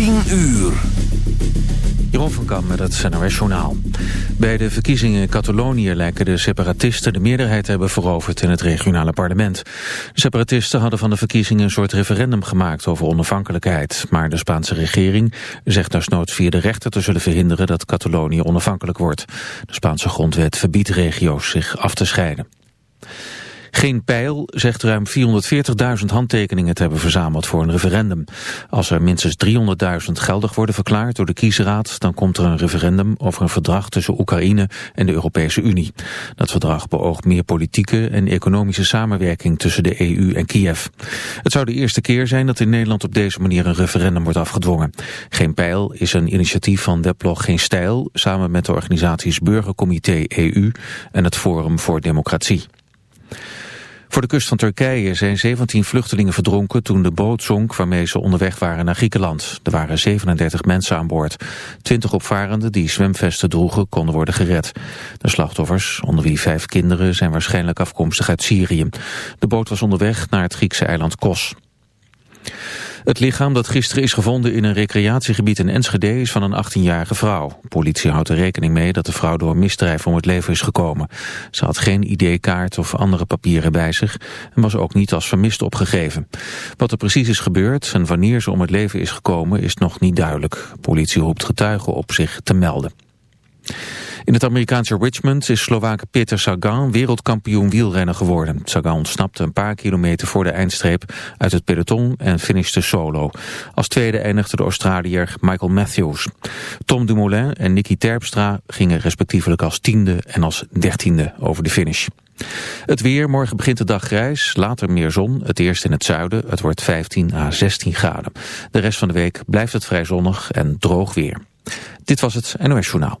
10 uur. Jeroen van Kam met het NOS Journaal. Bij de verkiezingen in Catalonië lijken de separatisten de meerderheid te hebben veroverd in het regionale parlement. De separatisten hadden van de verkiezingen een soort referendum gemaakt over onafhankelijkheid. Maar de Spaanse regering zegt desnoods via de rechter te zullen verhinderen dat Catalonië onafhankelijk wordt. De Spaanse grondwet verbiedt regio's zich af te scheiden. Geen Pijl zegt ruim 440.000 handtekeningen te hebben verzameld voor een referendum. Als er minstens 300.000 geldig worden verklaard door de kiesraad... dan komt er een referendum over een verdrag tussen Oekraïne en de Europese Unie. Dat verdrag beoogt meer politieke en economische samenwerking tussen de EU en Kiev. Het zou de eerste keer zijn dat in Nederland op deze manier een referendum wordt afgedwongen. Geen Pijl is een initiatief van weblog Geen Stijl... samen met de organisaties Burgercomité EU en het Forum voor Democratie. Voor de kust van Turkije zijn 17 vluchtelingen verdronken toen de boot zonk waarmee ze onderweg waren naar Griekenland. Er waren 37 mensen aan boord. 20 opvarenden die zwemvesten droegen konden worden gered. De slachtoffers, onder wie vijf kinderen, zijn waarschijnlijk afkomstig uit Syrië. De boot was onderweg naar het Griekse eiland Kos. Het lichaam dat gisteren is gevonden in een recreatiegebied in Enschede is van een 18-jarige vrouw. Politie houdt er rekening mee dat de vrouw door misdrijf om het leven is gekomen. Ze had geen ID-kaart of andere papieren bij zich en was ook niet als vermist opgegeven. Wat er precies is gebeurd en wanneer ze om het leven is gekomen is nog niet duidelijk. Politie roept getuigen op zich te melden. In het Amerikaanse Richmond is Slovaak Peter Sagan wereldkampioen wielrenner geworden. Sagan ontsnapte een paar kilometer voor de eindstreep uit het peloton en finishte solo. Als tweede eindigde de Australiër Michael Matthews. Tom Dumoulin en Nicky Terpstra gingen respectievelijk als tiende en als dertiende over de finish. Het weer, morgen begint de dag grijs, later meer zon, het eerst in het zuiden. Het wordt 15 à 16 graden. De rest van de week blijft het vrij zonnig en droog weer. Dit was het NOS Journaal.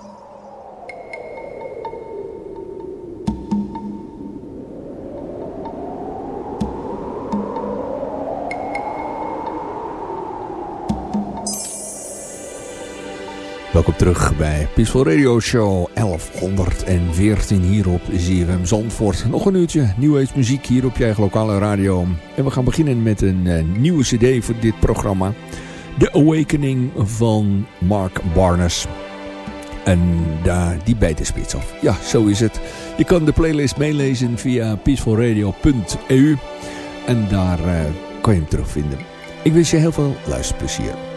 Welkom terug bij Peaceful Radio Show 1114 hier op ZFM Zandvoort. Nog een uurtje nieuwe muziek hier op je eigen lokale radio. En we gaan beginnen met een uh, nieuwe cd voor dit programma. The Awakening van Mark Barnes. En daar die bijt de spits af. Ja, zo is het. Je kan de playlist meelezen via peacefulradio.eu. En daar uh, kan je hem terugvinden. Ik wens je heel veel luisterplezier.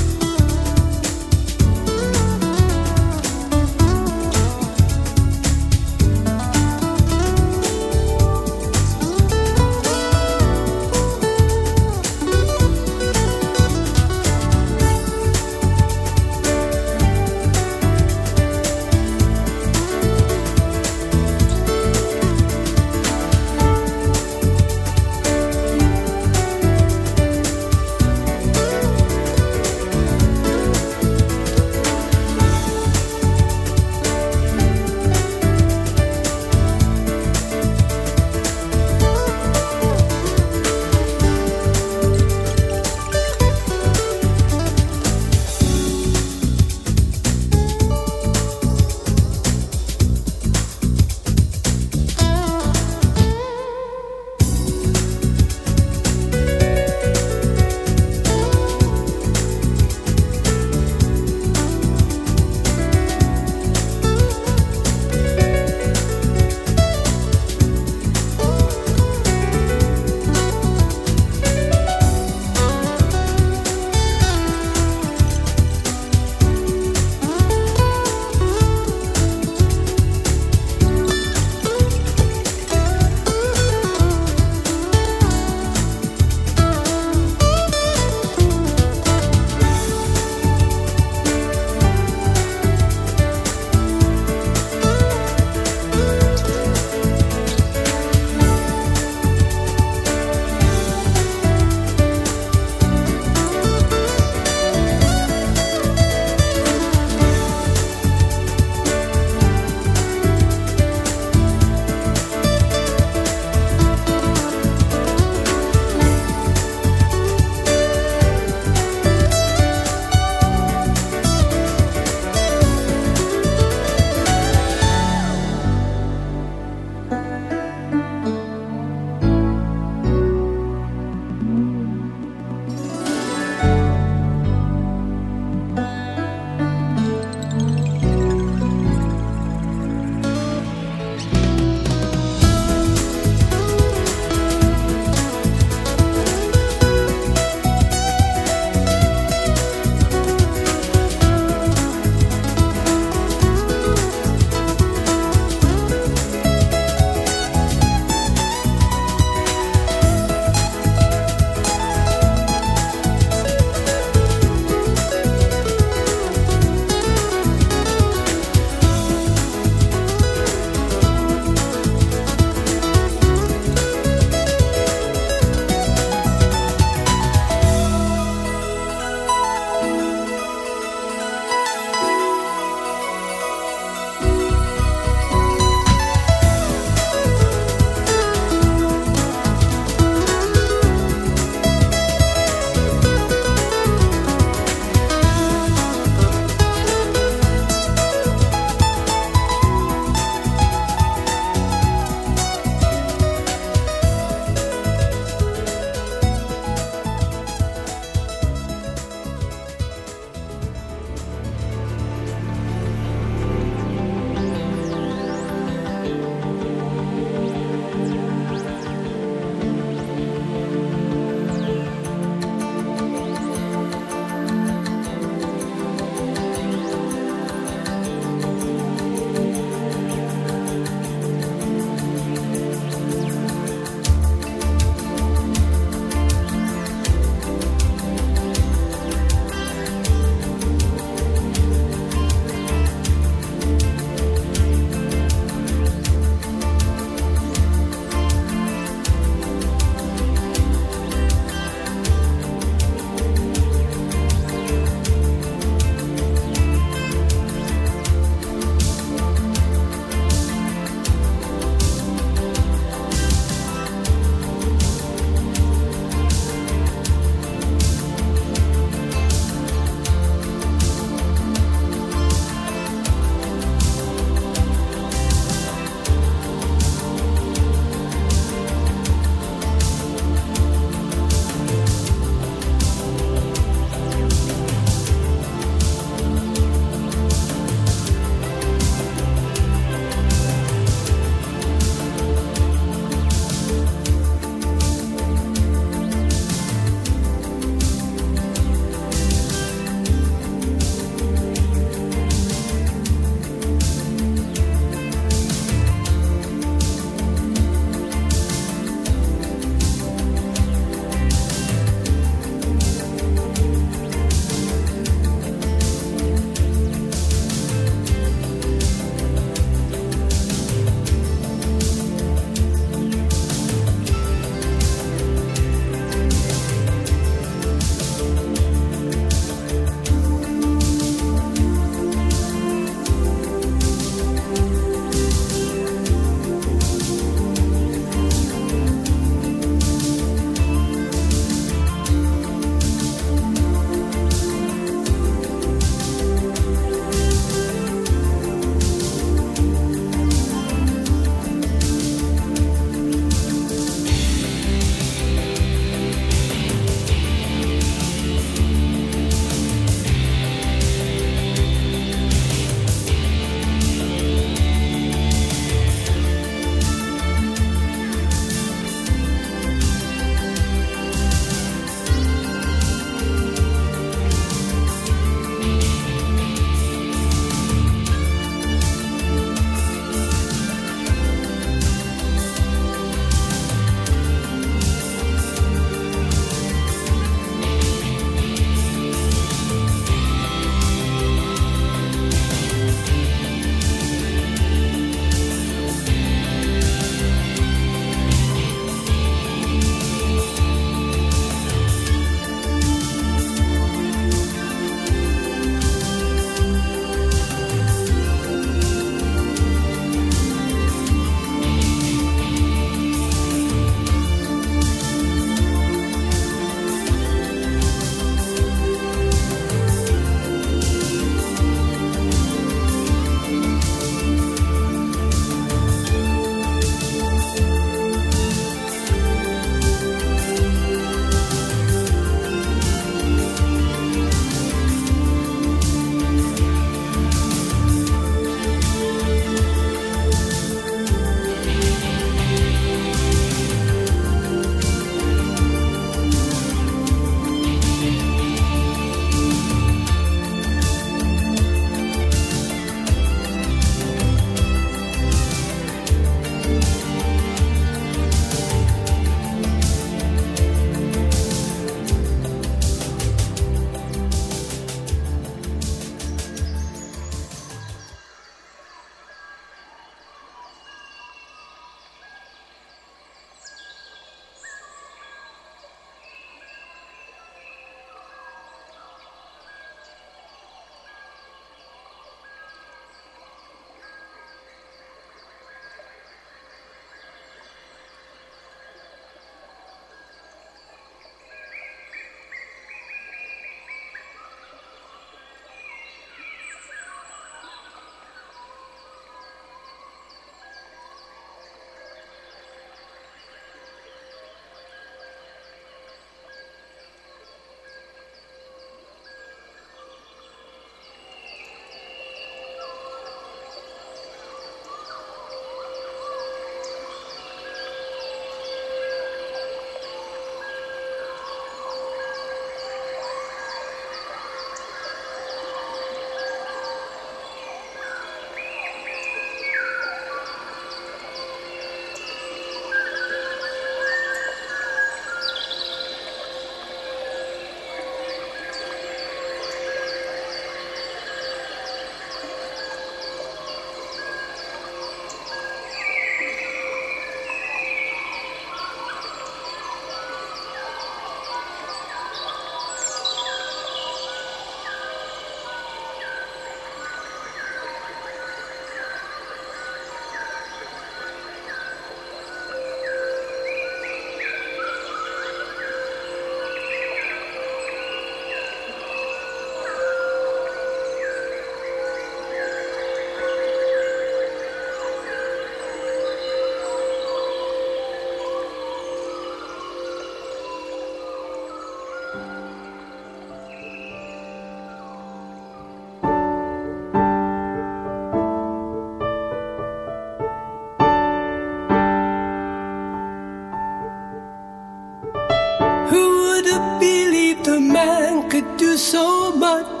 a man could do so much.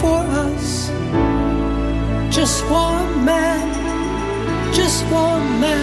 for us. Just one man, just one man.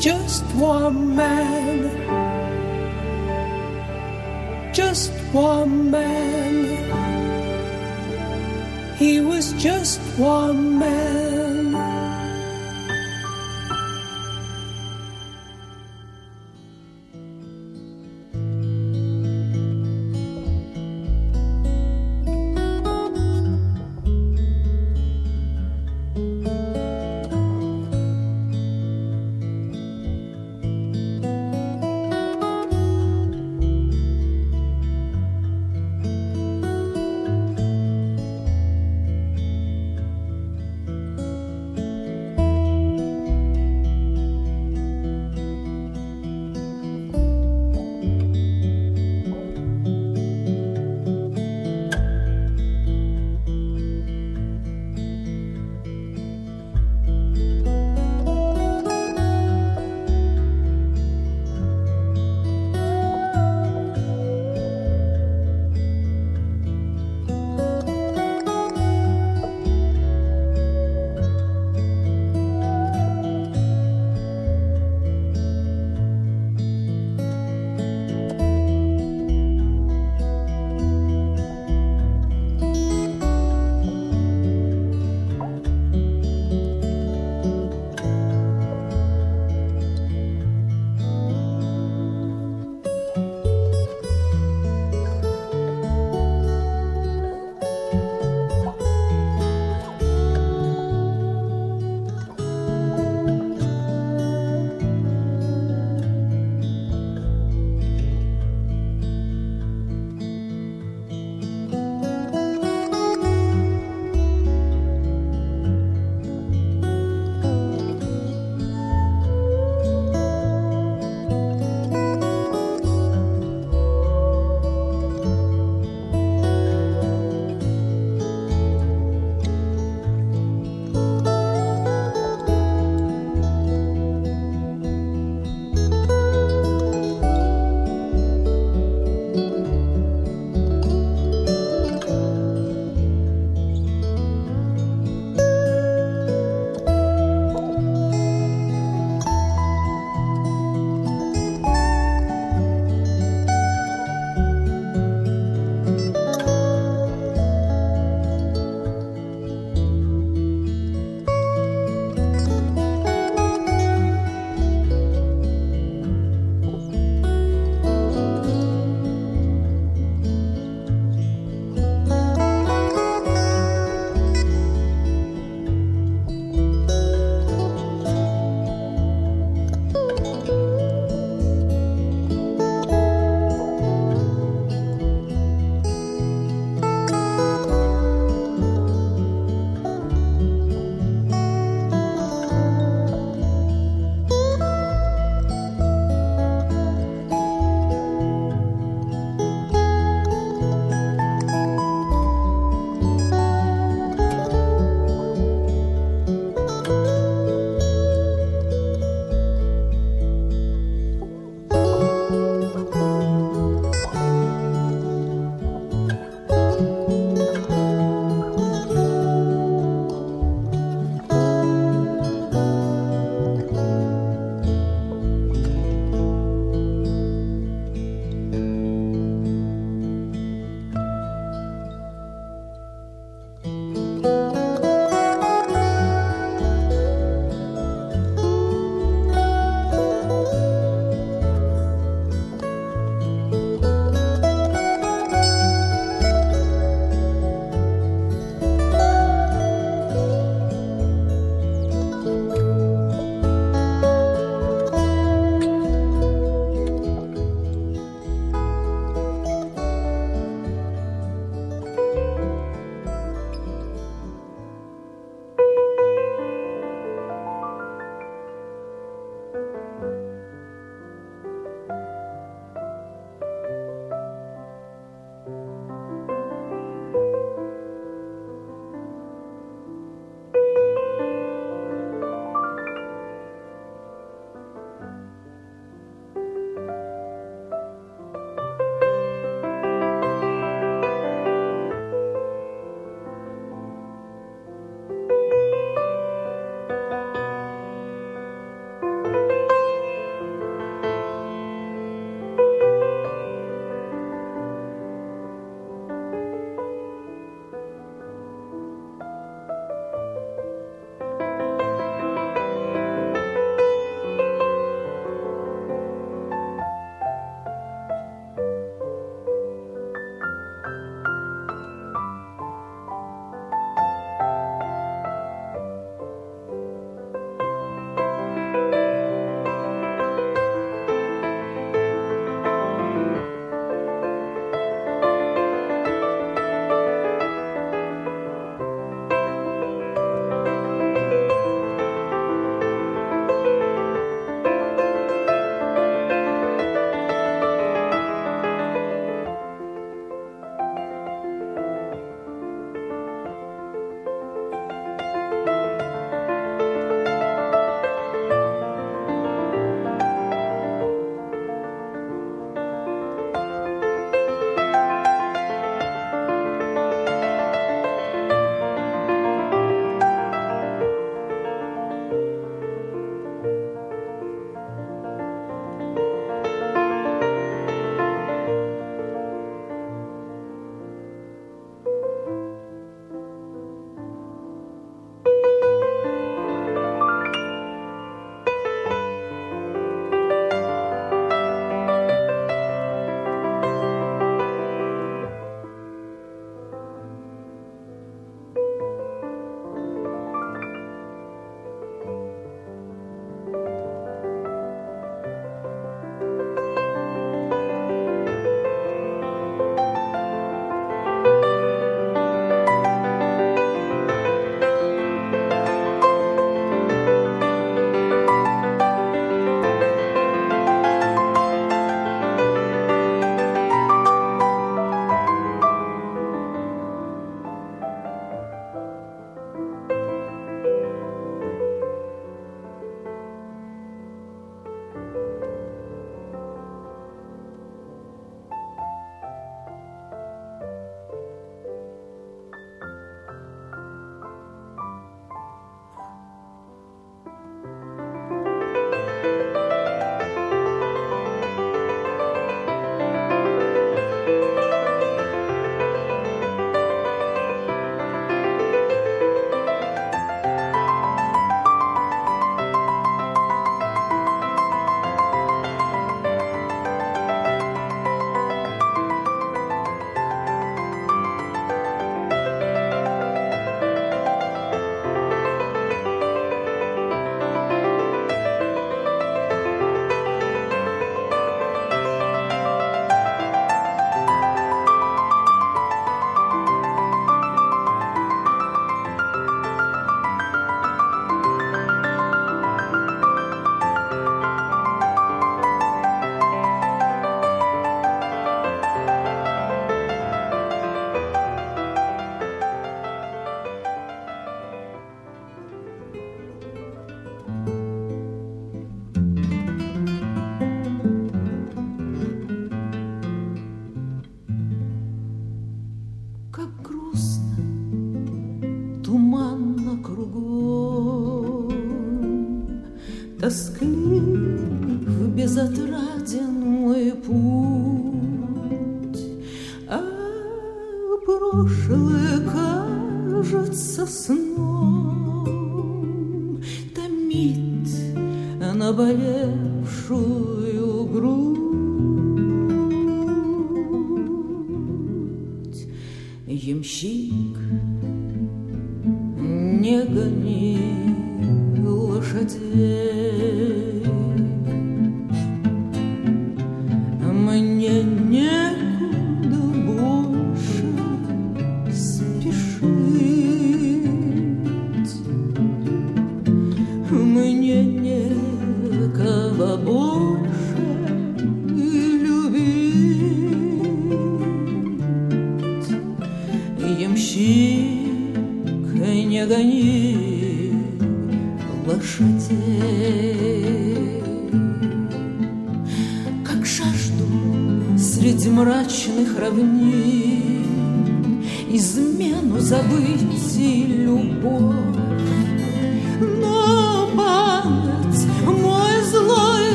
just one man, just one man. He was just one man.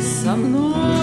со мной